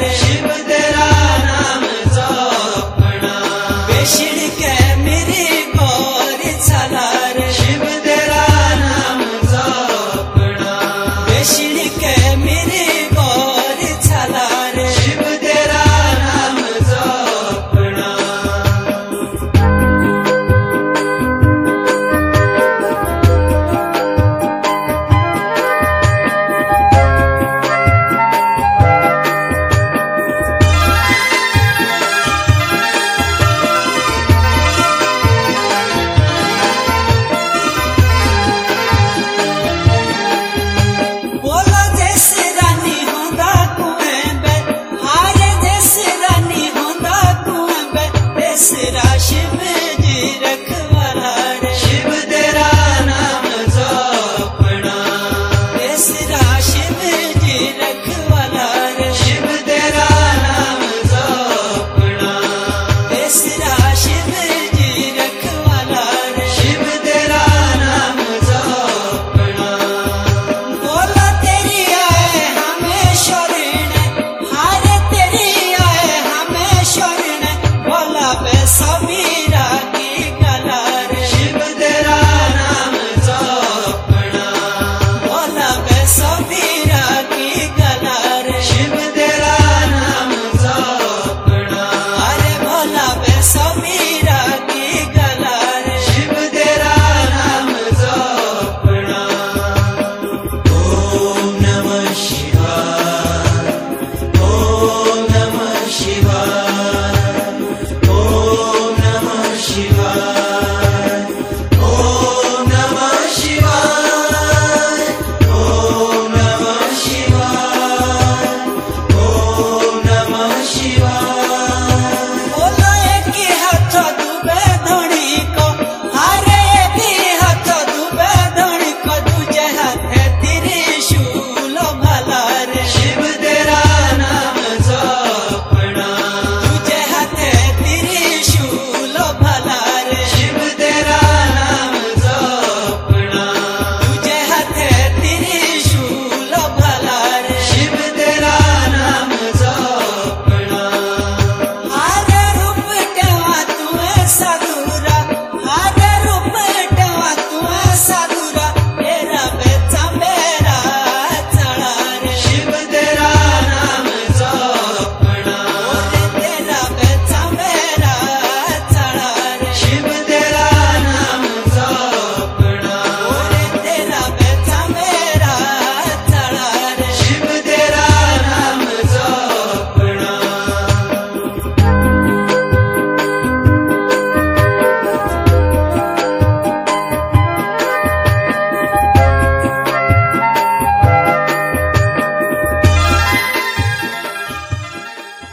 Yeah.